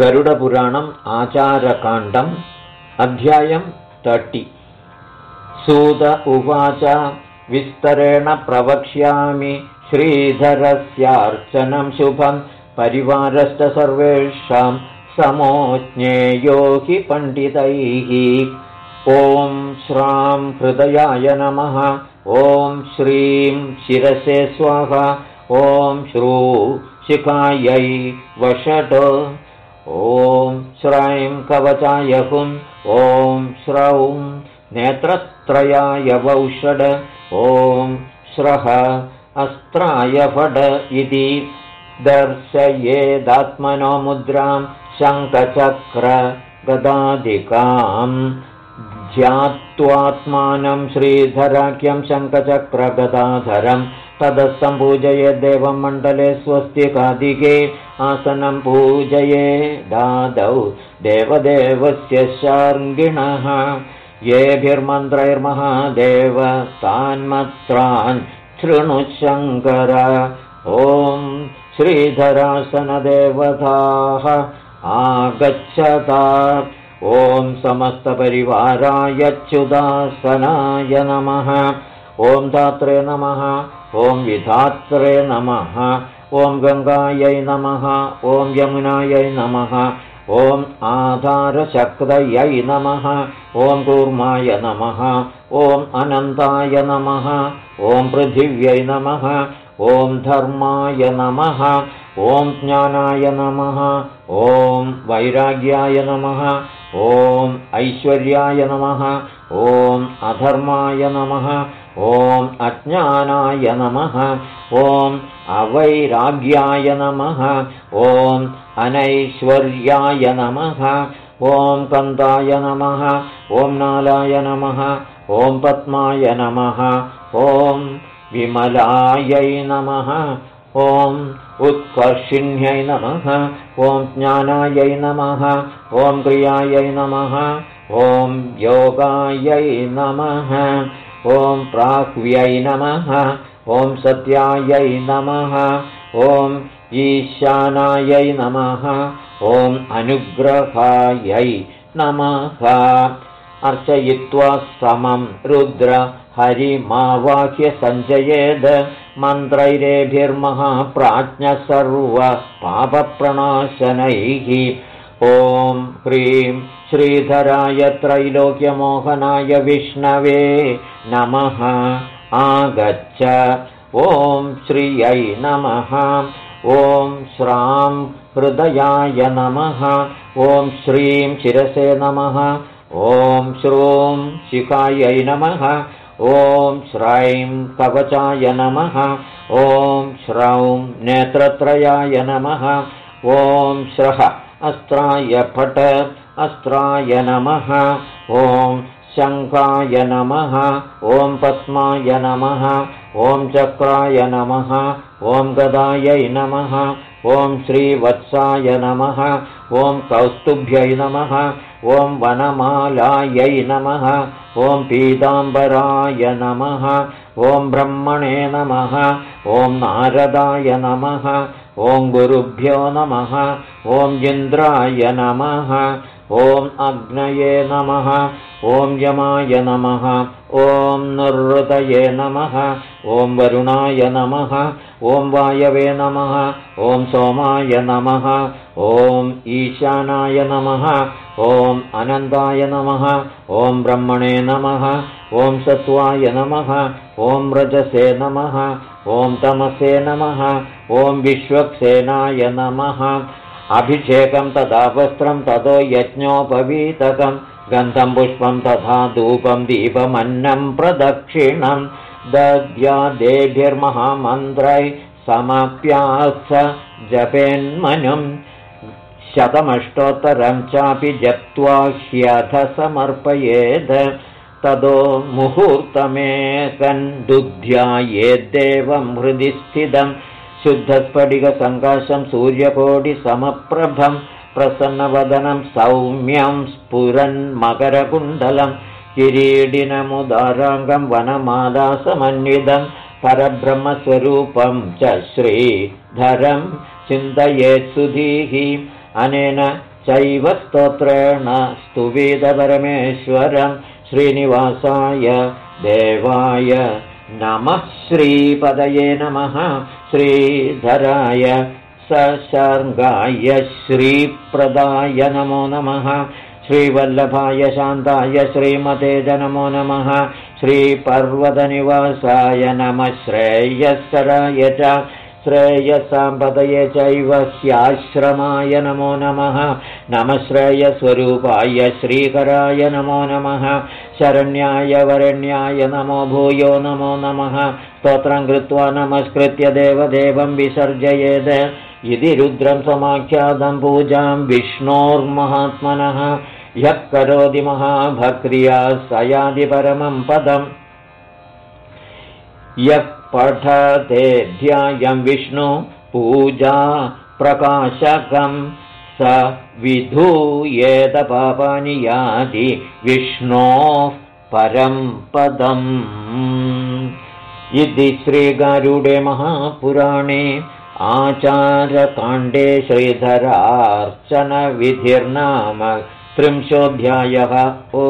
गरुडपुराणम् आचारकाण्डम् अध्यायम् तटि सूत उवाच विस्तरेण प्रवक्ष्यामि श्रीधरस्यार्चनं शुभं परिवारश्च सर्वेषां समोज्ञेयो हि पण्डितैः। ॐ श्रां हृदयाय नमः ॐ श्रीं शिरसे स्वाहा ॐ श्रू शिखायै वषट् ॐ श्रैं कवचाय हुं ॐ श्रौं नेत्रत्रयाय वौषड ॐ श्रः अस्त्राय फड इति दर्शयेदात्मनो मुद्रां शङ्खचक्र गदादिकाम् ध्यात्वात्मानं श्रीधराख्यं शङ्खचक्रगदाधरम् ततः सम्पूजये देवं मण्डले स्वस्तिकादिके आसनं पूजये दादौ देवदेवस्य शार्ङ्गिणः येभिर्मन्त्रैर्महादेव तान्मत्रान् शृणुशङ्कर। ॐ श्रीधरासनदेवताः आगच्छता ॐ समस्तपरिवारायच्युदासनाय नमः ॐ धात्रे नमः ॐ विधात्रे नमः ॐ गङ्गायै नमः ॐ यमुनायै नमः ॐ आधारशक्तयै नमः ॐ कूर्माय नमः ॐ अनन्ताय नमः ॐ पृथिव्यै नमः ॐ धर्माय नमः ॐ ज्ञानाय नमः ॐ वैराग्याय नमः ॐ ऐश्वर्याय नमः ॐ अधर्माय नमः ॐ अज्ञानाय नमः ॐ अवैराग्याय नमः ॐ अनैश्वर्याय नमः ॐ कन्दाय नमः ॐ नालाय नमः ॐ पद्माय नमः ॐ विमलायै नमः ॐ उत्कर्षिण्यै नमः ॐ ज्ञानायै नमः ॐ क्रियायै नमः ॐ योगायै नमः ॐ प्राह्व्यै नमः ॐ सत्यायै नमः ॐ ईशानायै नमः ॐ अनुग्रहायै नमः। अर्चयित्वा समं रुद्र हरिमावाह्य सञ्जयेद् मन्त्रैरेभिर्महाप्राज्ञः सर्वपापप्रणाशनैः ॐ ह्रीं श्रीधराय त्रैलोक्यमोहनाय विष्णवे नमः। आगच्छ। ॐ श्रियै नमः। ॐ श्रां हृदयाय नमः। ॐ श्रीं शिरसे नमः। ॐ श्रूं शिखायै नमः ॐ श्रैं कवचाय नमः। ॐ श्रौं नेत्रत्रयाय नमः। ॐ श्रः अस्त्राय फट अस्त्राय नमः। ॐ शङ्काय नमः। ॐ पद्माय नमः। ॐ चक्राय नमः। ॐ गदायै नमः। ॐ श्रीवत्साय नमः। ॐ कौस्तुभ्यै नमः ॐ वनमालायै नमः ॐ पीताम्बराय नमः ॐ ब्रह्मणे नमः ॐ नारदाय नमः ॐ गुरुभ्यो नमः ॐ इन्द्राय नमः ॐ अग्नये नमः ॐ यमाय नमः ॐ नृतये नमः ॐ वरुणाय नमः ॐ वायवे नमः ॐ सोमाय नमः ॐ ईशानाय नमः ॐ अनन्ताय नमः ॐ ब्रह्मणे नमः ॐ सत्त्वाय नमः ॐ रजसे नमः ॐ तमसे नमः ॐ विश्वक्सेनाय नमः अभिषेकं तथा वस्त्रं ततो यज्ञोपवीतकं गन्धं पुष्पं तथा धूपं दीपमन्नं प्रदक्षिणं दद्यादेभिर्महामन्त्रै समप्यास जपेन्मनुं। शतमष्टोत्तरं चापि जप्त्वा ह्यथ समर्पयेत् तदो मुहूर्तमेकन् दुध्यायेद्देवं हृदि स्थितं शुद्धस्फटिकसङ्काशं सूर्यकोटिसमप्रभं प्रसन्नवदनं सौम्यं स्फुरन्मकरकुण्डलं किरीडिनमुदाराङ्गं वनमादासमन्वितं परब्रह्मस्वरूपं च श्रीधरं चिन्तयेत्सुधीः अनेन चैव स्तोत्रेण स्तुवेदपरमेश्वरं श्रीनिवासाय देवाय नमः श्रीपदये नमः। श्रीधराय सशर्गाय श्रीप्रदाय नमो नमः। श्रीवल्लभाय शान्ताय श्रीमते च नमो नमः। श्रीपर्वतनिवासाय नमः। श्रेयस्कराय च श्रेयसाम्पदये चैव स्याश्रमाय नमो नमः। नमः श्रेयस्वरूपाय श्रीकराय नमो नमः। शरण्याय वरण्याय नमो भूयो नमो नमः। स्तोत्रं कृत्वा नमस्कृत्य देवदेवं विसर्जयेत् इति रुद्रं समाख्यातं पूजां विष्णोर्महात्मनः। यः करोति महाभक्रिया स याति परमं पदम्। यः पठतेऽध्यायं विष्णु पूजा प्रकाशकं स विधूयेतपापानि याति विष्णोः परं पदम्। इति श्रीगारुडे महापुराणे आचारकाण्डे श्रीधरार्चनविधिर्नाम त्रिंशोऽध्यायः ओ